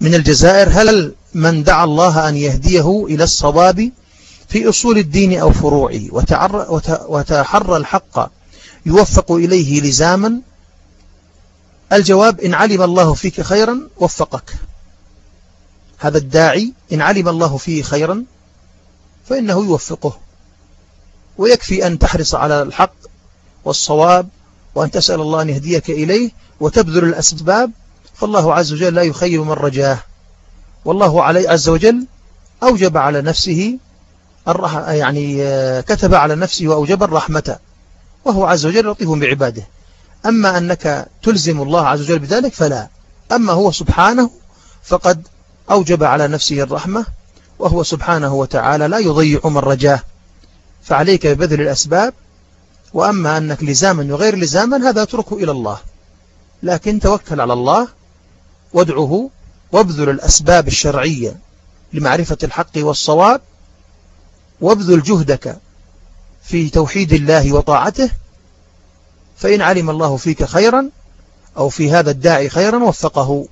من الجزائر هل من دعا الله أن يهديه إلى الصواب في أصول الدين أو فروعه؟ وتحرى الحق يوفق إليه لزاما؟ الجواب إن علم الله فيك خيرا وفقك. هذا الداعي إن علم الله فيه خيرا فإنه يوفقه. ويكفي أن تحرص على الحق والصواب وأن تسأل الله أن يهديك إليه وتبذل الأسباب فالله عز وجل لا يخيب من رجاه. والله علي عز وجل أوجب على نفسه يعني آه، كتب على نفسه وأوجب الرحمة وهو عز وجل لطيف بعباده. أما أنك تلزم الله عز وجل بذلك فلا. أما هو سبحانه فقد أوجب على نفسه الرحمة وهو سبحانه وتعالى لا يضيع من رجاه. فعليك ببذل الأسباب وأما أنك لزاما وغير لزاما هذا اتركه إلى الله. لكن توكل على الله وادعه وابذل الأسباب الشرعية لمعرفة الحق والصواب وابذل جهدك في توحيد الله وطاعته فإن علم الله فيك خيرا أو في هذا الداعي خيرا وفقه